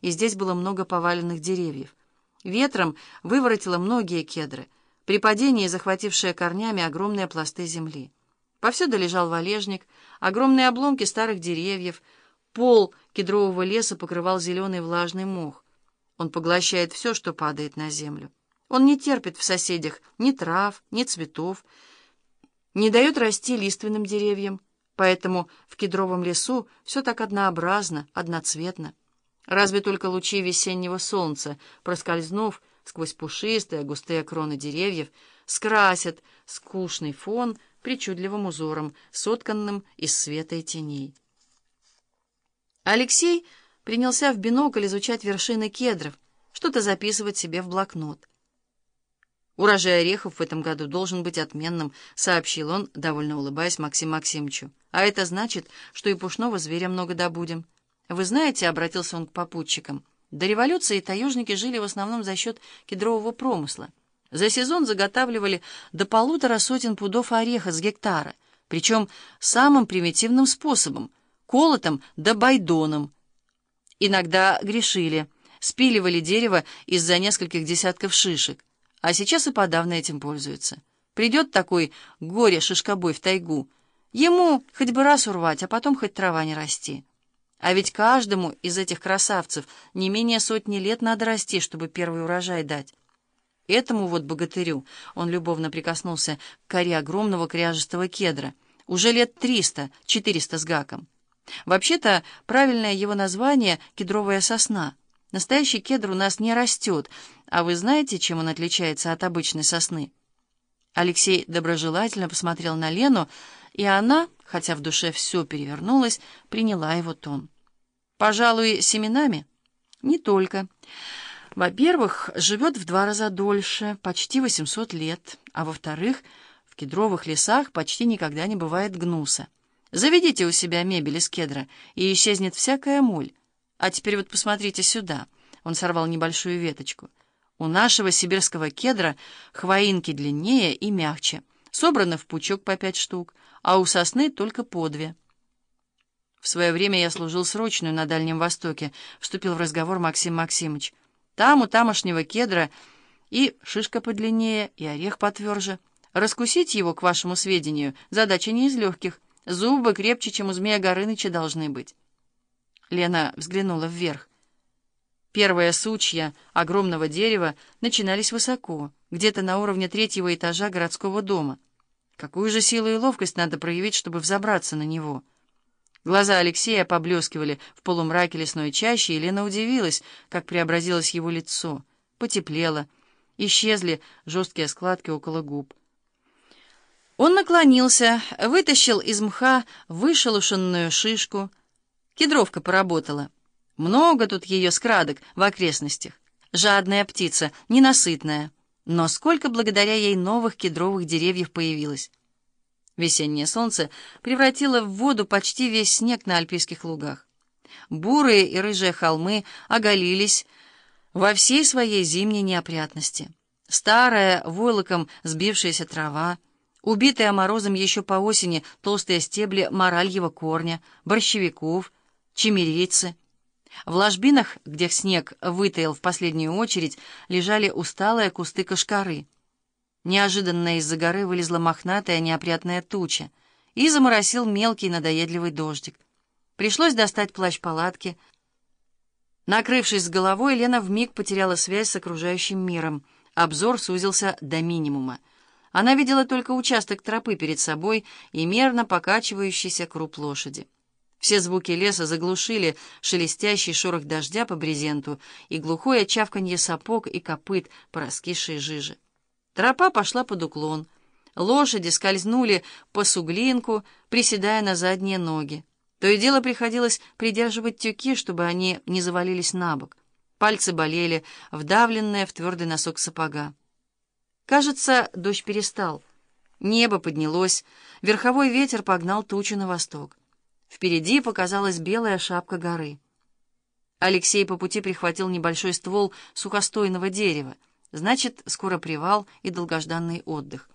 и здесь было много поваленных деревьев. Ветром выворотило многие кедры, при падении захватившие корнями огромные пласты земли. Повсюду лежал валежник, огромные обломки старых деревьев, пол кедрового леса покрывал зеленый влажный мох. Он поглощает все, что падает на землю. Он не терпит в соседях ни трав, ни цветов, не дает расти лиственным деревьям, поэтому в кедровом лесу все так однообразно, одноцветно. Разве только лучи весеннего солнца, проскользнув сквозь пушистые густые кроны деревьев, скрасят скучный фон причудливым узором, сотканным из света и теней. Алексей принялся в бинокль изучать вершины кедров, что-то записывать себе в блокнот. «Урожай орехов в этом году должен быть отменным», — сообщил он, довольно улыбаясь Максиму Максимовичу. «А это значит, что и пушного зверя много добудем». «Вы знаете», — обратился он к попутчикам, «до революции таежники жили в основном за счет кедрового промысла. За сезон заготавливали до полутора сотен пудов ореха с гектара, причем самым примитивным способом — колотом да байдоном. Иногда грешили, спиливали дерево из-за нескольких десятков шишек, а сейчас и подавно этим пользуются. Придет такой горе-шишкобой в тайгу, ему хоть бы раз урвать, а потом хоть трава не расти. А ведь каждому из этих красавцев не менее сотни лет надо расти, чтобы первый урожай дать. Этому вот богатырю он любовно прикоснулся к коре огромного кряжестого кедра, уже лет триста, четыреста с гаком. Вообще-то правильное его название — кедровая сосна. Настоящий кедр у нас не растет, а вы знаете, чем он отличается от обычной сосны? Алексей доброжелательно посмотрел на Лену, и она, хотя в душе все перевернулось, приняла его тон. «Пожалуй, семенами?» «Не только». Во-первых, живет в два раза дольше, почти 800 лет, а во-вторых, в кедровых лесах почти никогда не бывает гнуса. Заведите у себя мебель из кедра, и исчезнет всякая моль. А теперь вот посмотрите сюда. Он сорвал небольшую веточку. У нашего сибирского кедра хвоинки длиннее и мягче, собраны в пучок по пять штук, а у сосны только по две. В свое время я служил срочную на Дальнем Востоке, вступил в разговор Максим Максимович. Там у тамошнего кедра и шишка подлиннее, и орех потверже. Раскусить его, к вашему сведению, задача не из легких. Зубы крепче, чем у Змея Горыныча должны быть. Лена взглянула вверх. Первые сучья огромного дерева начинались высоко, где-то на уровне третьего этажа городского дома. Какую же силу и ловкость надо проявить, чтобы взобраться на него? Глаза Алексея поблескивали в полумраке лесной чащи, и Лена удивилась, как преобразилось его лицо. Потеплело. Исчезли жесткие складки около губ. Он наклонился, вытащил из мха вышелушенную шишку. Кедровка поработала. Много тут ее скрадок в окрестностях. Жадная птица, ненасытная. Но сколько благодаря ей новых кедровых деревьев появилось. Весеннее солнце превратило в воду почти весь снег на альпийских лугах. Бурые и рыжие холмы оголились во всей своей зимней неопрятности. Старая, войлоком сбившаяся трава, убитая морозом еще по осени толстые стебли моральего корня, борщевиков, чемерицы. В ложбинах, где снег вытаял в последнюю очередь, лежали усталые кусты кашкары — Неожиданно из-за горы вылезла мохнатая неопрятная туча и заморосил мелкий надоедливый дождик. Пришлось достать плащ-палатки. Накрывшись с головой, Лена вмиг потеряла связь с окружающим миром. Обзор сузился до минимума. Она видела только участок тропы перед собой и мерно покачивающийся круп лошади. Все звуки леса заглушили шелестящий шорох дождя по брезенту и глухое чавканье сапог и копыт по раскисшей жиже. Тропа пошла под уклон. Лошади скользнули по суглинку, приседая на задние ноги. То и дело приходилось придерживать тюки, чтобы они не завалились на бок. Пальцы болели, вдавленные в твердый носок сапога. Кажется, дождь перестал. Небо поднялось, верховой ветер погнал тучу на восток. Впереди показалась белая шапка горы. Алексей по пути прихватил небольшой ствол сухостойного дерева. Значит, скоро привал и долгожданный отдых.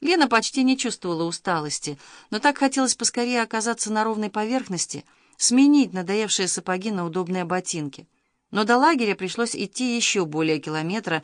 Лена почти не чувствовала усталости, но так хотелось поскорее оказаться на ровной поверхности, сменить надоевшие сапоги на удобные ботинки. Но до лагеря пришлось идти еще более километра,